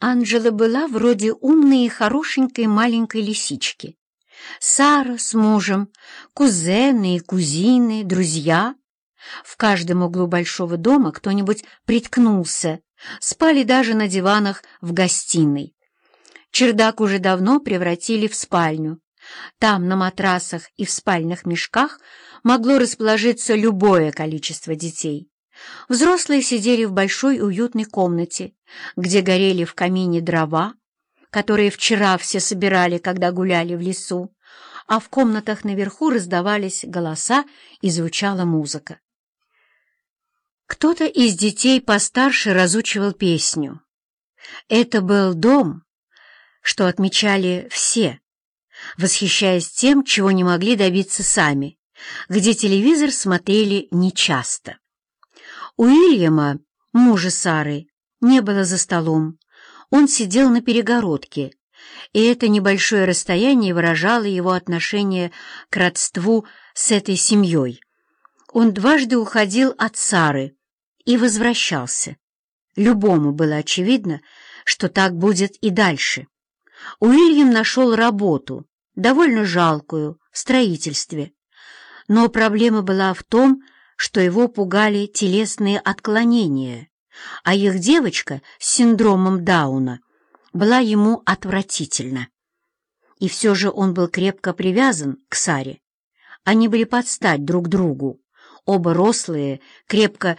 Анжела была вроде умной и хорошенькой маленькой лисички. Сара с мужем, кузены и кузины, друзья. В каждом углу большого дома кто-нибудь приткнулся, спали даже на диванах в гостиной. Чердак уже давно превратили в спальню. Там на матрасах и в спальных мешках могло расположиться любое количество детей. Взрослые сидели в большой уютной комнате, где горели в камине дрова, которые вчера все собирали, когда гуляли в лесу, а в комнатах наверху раздавались голоса и звучала музыка. Кто-то из детей постарше разучивал песню. Это был дом, что отмечали все, восхищаясь тем, чего не могли добиться сами, где телевизор смотрели нечасто. Уильяма, мужа Сары, не было за столом. Он сидел на перегородке, и это небольшое расстояние выражало его отношение к родству с этой семьей. Он дважды уходил от Сары и возвращался. Любому было очевидно, что так будет и дальше. Уильям нашел работу, довольно жалкую, в строительстве. Но проблема была в том, что его пугали телесные отклонения, а их девочка с синдромом Дауна была ему отвратительна. И все же он был крепко привязан к Саре. Они были под стать друг другу, оба рослые, крепко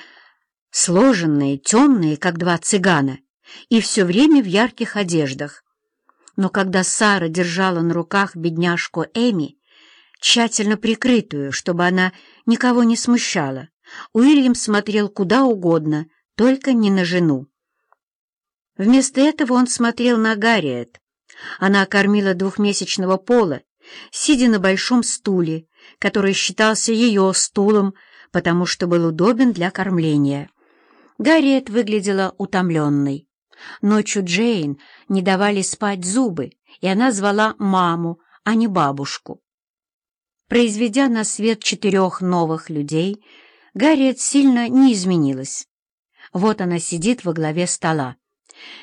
сложенные, темные, как два цыгана, и все время в ярких одеждах. Но когда Сара держала на руках бедняжку Эми, тщательно прикрытую, чтобы она никого не смущала, Уильям смотрел куда угодно, только не на жену. Вместо этого он смотрел на Гарриет. Она кормила двухмесячного пола, сидя на большом стуле, который считался ее стулом, потому что был удобен для кормления. Гарриет выглядела утомленной. Ночью Джейн не давали спать зубы, и она звала маму, а не бабушку. Произведя на свет четырех новых людей, Гарриет сильно не изменилась. Вот она сидит во главе стола.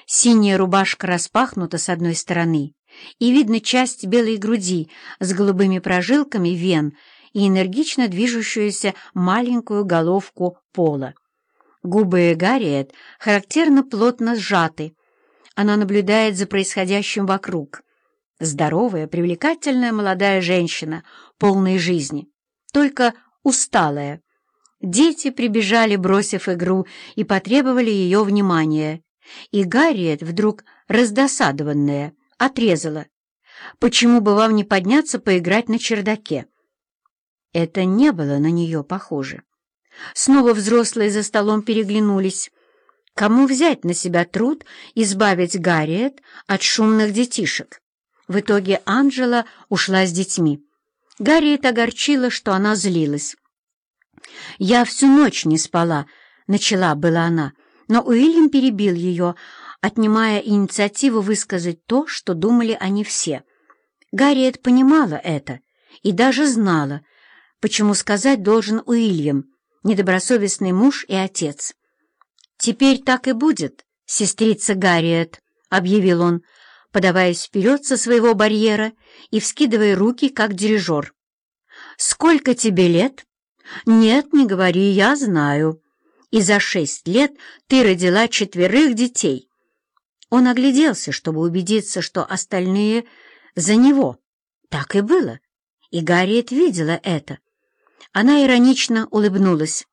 Синяя рубашка распахнута с одной стороны, и видно часть белой груди с голубыми прожилками вен и энергично движущуюся маленькую головку пола. Губы Гарриет характерно плотно сжаты. Она наблюдает за происходящим вокруг. Здоровая, привлекательная молодая женщина, полной жизни, только усталая. Дети прибежали, бросив игру, и потребовали ее внимания. И Гарриет, вдруг раздосадованная, отрезала. «Почему бы вам не подняться поиграть на чердаке?» Это не было на нее похоже. Снова взрослые за столом переглянулись. Кому взять на себя труд избавить Гарриет от шумных детишек? В итоге Анжела ушла с детьми. Гарриет огорчила, что она злилась. «Я всю ночь не спала», — начала была она, но Уильям перебил ее, отнимая инициативу высказать то, что думали они все. Гарриет понимала это и даже знала, почему сказать должен Уильям — недобросовестный муж и отец. «Теперь так и будет, сестрица Гарриет», — объявил он, подаваясь вперед со своего барьера и вскидывая руки, как дирижер. «Сколько тебе лет?» «Нет, не говори, я знаю. И за шесть лет ты родила четверых детей». Он огляделся, чтобы убедиться, что остальные за него. Так и было, и Гарриет видела это. Она иронично улыбнулась.